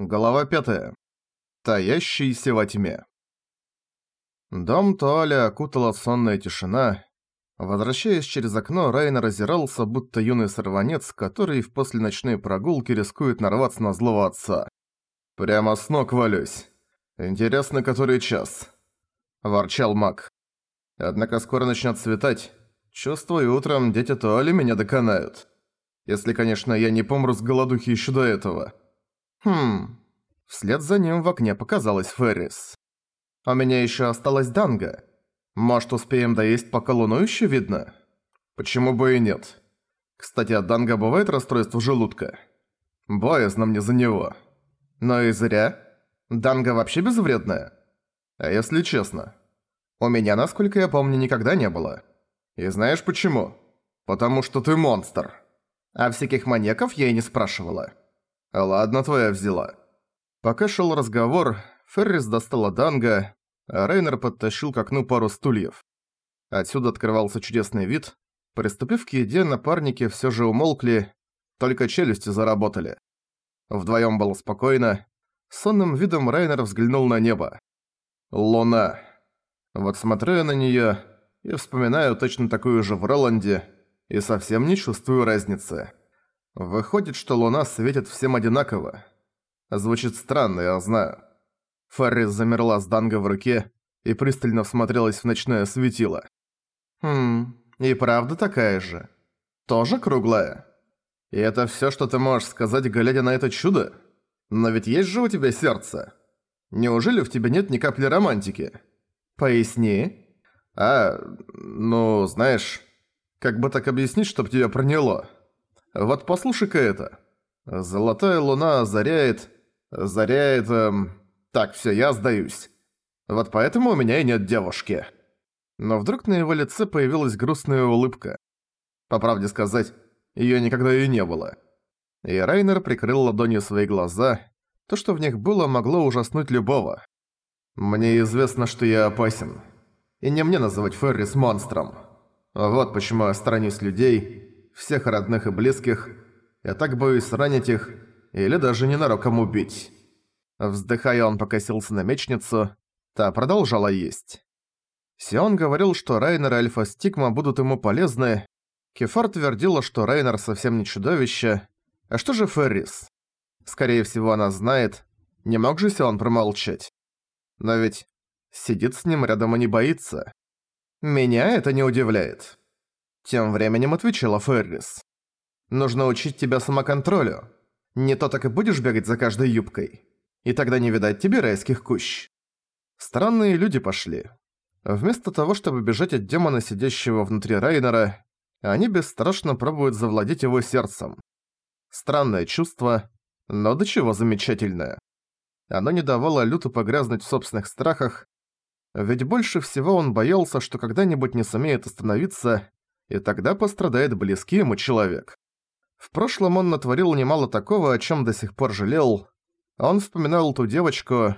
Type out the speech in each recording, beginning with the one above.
Глава 5. Таящийся во тьме. Дом Туаля окутала сонная тишина. Возвращаясь через окно, Райнер озирался, будто юный сорванец, который в после ночной прогулки рискует нарваться на злого отца. «Прямо с ног валюсь. Интересно, который час?» – ворчал маг. «Однако скоро начнет светать. Чувствую, утром дети Туали меня доконают. Если, конечно, я не помру с голодухи еще до этого». Хм. Вслед за ним в окне показалась Феррис. «У меня еще осталась данга. Может, успеем доесть, пока луну еще видно?» «Почему бы и нет?» «Кстати, от данга бывает расстройство желудка?» «Боязно мне за него». «Но и зря. Данга вообще безвредная?» «А если честно?» «У меня, насколько я помню, никогда не было». «И знаешь почему?» «Потому что ты монстр». А всяких маньяков я и не спрашивала. «Ладно, твоя взяла». Пока шел разговор, Феррис достала Данга, а Рейнер подтащил к окну пару стульев. Отсюда открывался чудесный вид. Приступив к еде, напарники все же умолкли, только челюсти заработали. Вдвоем было спокойно. Сонным видом Райнер взглянул на небо. Луна. Вот смотрю я на неё и вспоминаю точно такую же в Роланде, и совсем не чувствую разницы. Выходит, что луна светит всем одинаково. Звучит странно, я знаю. Фаррис замерла с данго в руке и пристально всмотрелась в ночное светило. «Хм, и правда такая же? Тоже круглая? И это всё, что ты можешь сказать, глядя на это чудо? Но ведь есть же у тебя сердце. Неужели в тебе нет ни капли романтики? Поясни». «А, ну, знаешь, как бы так объяснить, чтоб тебя проняло?» Вот послушай-ка это. Золотая луна озаряет... Озаряет... Эм... Так, всё, я сдаюсь. Вот поэтому у меня и нет девушки. Но вдруг на его лице появилась грустная улыбка. По правде сказать, её никогда и не было. И Райнер прикрыл ладонью свои глаза. То, что в них было, могло ужаснуть любого. Мне известно, что я опасен. И не мне называть Феррис монстром. Вот почему я сторонюсь людей, всех родных и близких. Я так боюсь ранить их или даже ненароком убить. Вздыхая, он покосился на мечницу, та продолжала есть. Сион говорил, что Райнер и Альфа-Стигма будут ему полезны. Кефар твердила, что Райнер совсем не чудовище. А что же Феррис? Скорее всего, она знает. Не мог же Сион промолчать. Но ведь сидит с ним рядом и не боится. Меня это не удивляет. Тем временем отвечала Феррис. «Нужно учить тебя самоконтролю. Не то так и будешь бегать за каждой юбкой. И тогда не видать тебе райских кущ». Странные люди пошли. Вместо того, чтобы бежать от демона, сидящего внутри Райнера, они бесстрашно пробуют завладеть его сердцем. Странное чувство, но до чего замечательное. Оно не давало Люту погрязнуть в собственных страхах, ведь больше всего он боялся, что когда-нибудь не сумеет остановиться и тогда пострадает близкий ему человек. В прошлом он натворил немало такого, о чем до сих пор жалел. Он вспоминал ту девочку.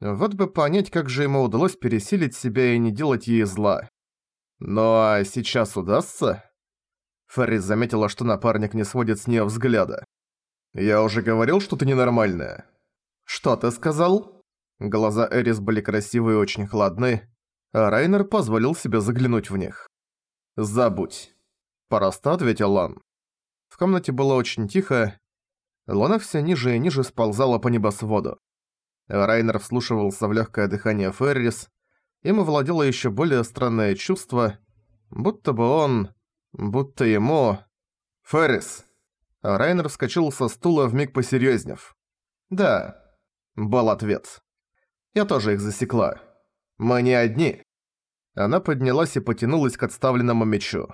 Вот бы понять, как же ему удалось пересилить себя и не делать ей зла. Ну а сейчас удастся? Феррис заметила, что напарник не сводит с нее взгляда. «Я уже говорил, что ты ненормальная». «Что ты сказал?» Глаза Эрис были красивые и очень хладны, а Райнер позволил себе заглянуть в них. «Забудь», – просто ответил Лан. В комнате было очень тихо. Луна все ниже и ниже сползала по небосводу. Райнер вслушивался в легкое дыхание Феррис. Им овладело еще более странное чувство, будто бы он... будто ему... «Феррис!» Райнер вскочил со стула вмиг посерьезнев. «Да», — был ответ. «Я тоже их засекла. Мы не одни». Она поднялась и потянулась к отставленному мечу.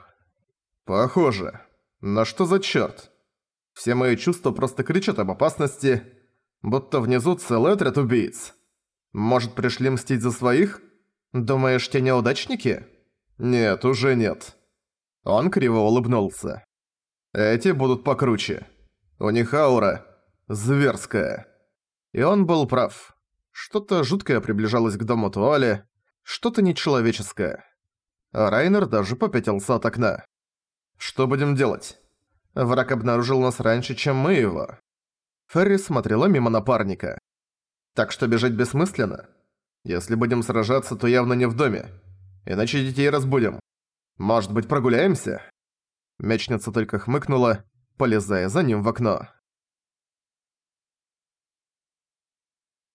«Похоже. Но что за чёрт? Все мои чувства просто кричат об опасности, будто внизу целый отряд убийц. Может, пришли мстить за своих? Думаешь, те неудачники? Нет, уже нет». Он криво улыбнулся. «Эти будут покруче. У них аура зверская». И он был прав. Что-то жуткое приближалось к дому Туале, что-то нечеловеческое. А Райнер даже попятился от окна. «Что будем делать? Враг обнаружил нас раньше, чем мы его». Ферри смотрела мимо напарника. «Так что бежать бессмысленно? Если будем сражаться, то явно не в доме. Иначе детей разбудим. Может быть, прогуляемся?» Мечница только хмыкнула, полезая за ним в окно.